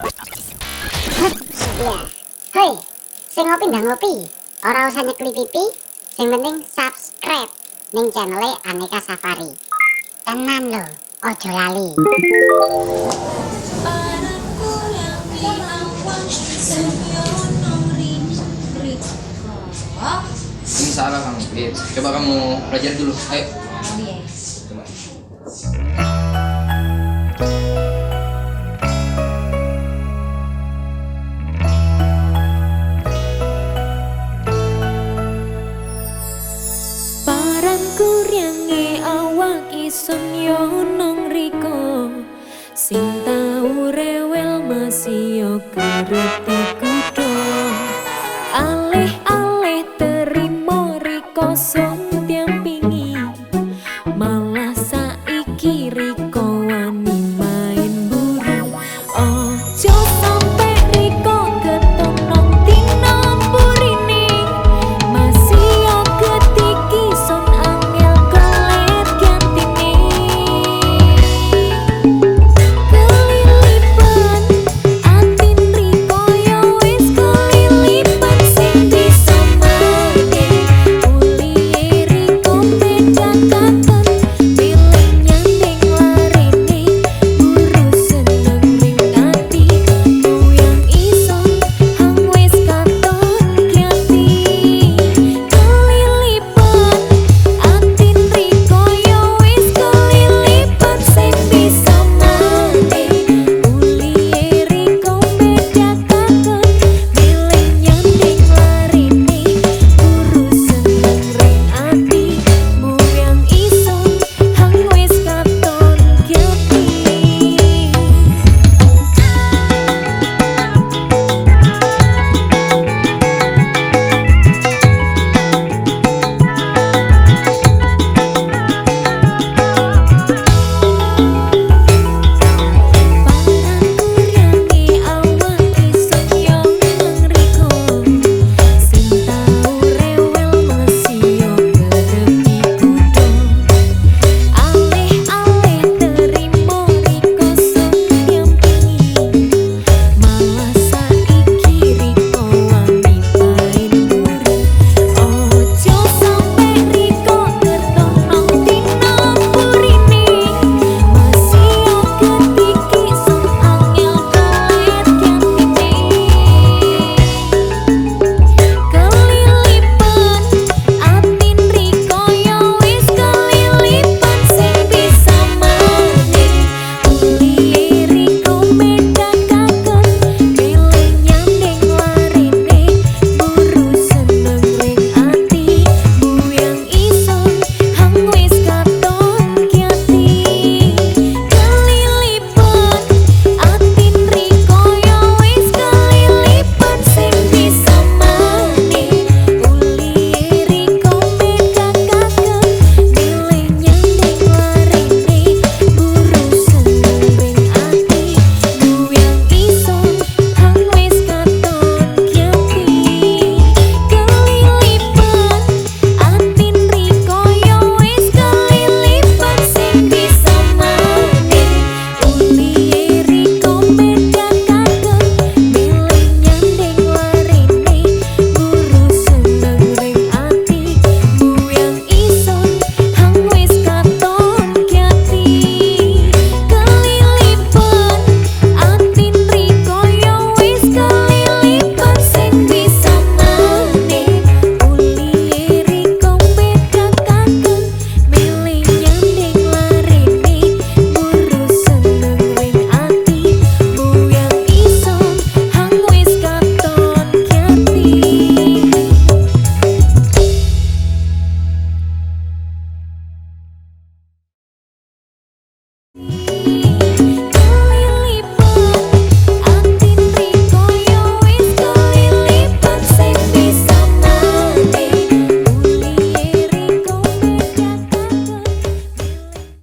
Iya. Hei, sing ngopi ndang ngopi. Ora usah nyekli pipi, sing penting subscribe ning channel Aneka Safari. Tenan lho, ojo lali. Oh Ini salah kamu. Coba kamu belajar dulu. Ayo. yes Coba. sengyo nang riko sing tau rewel masih yo kerti kudu. Alih-alih terima riko so